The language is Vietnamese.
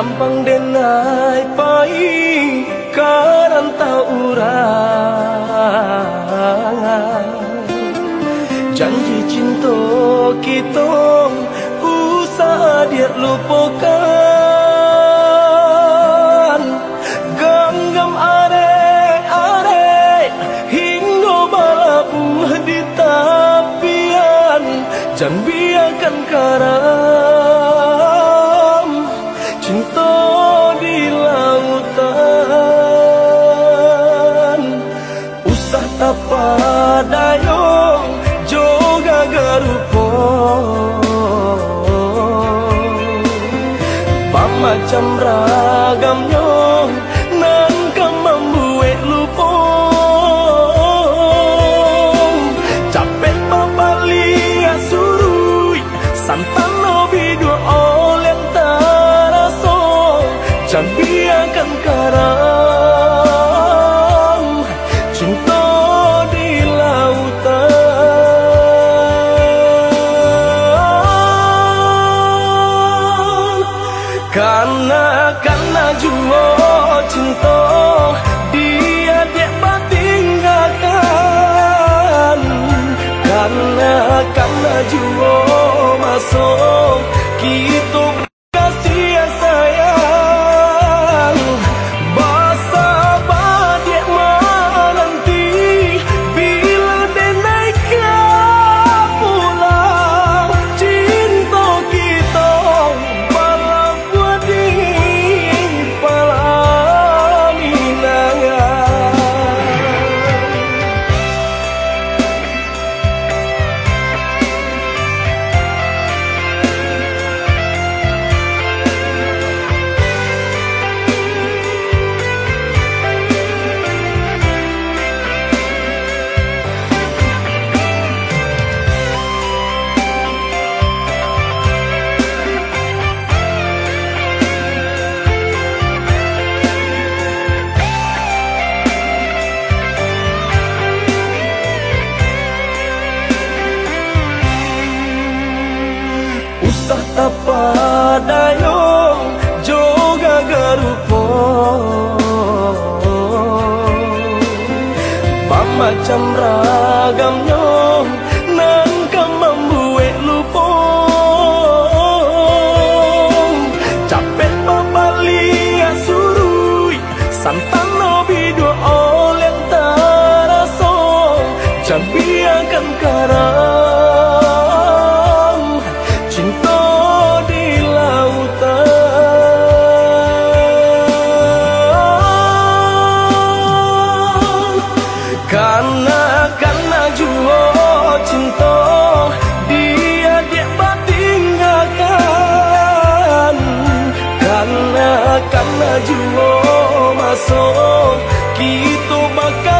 Nyampang denai pai kanan urang Janji cinta kita usah dia lupakan Genggam are are hingga balabuh di tapian Jangan biarkan karang foto di lautan. Usah tak padaya Jangan biarkan karam Cinta di lautan. Karena, karena jua cinta Dia dia tinggalkan. Karena, karena jua masuk apa dayong joga garupo macam ragamnya nan kamambue lupo capek papali asurui santan nobi dua oleh taraso jambiakan karena jiwa masuk kita bakal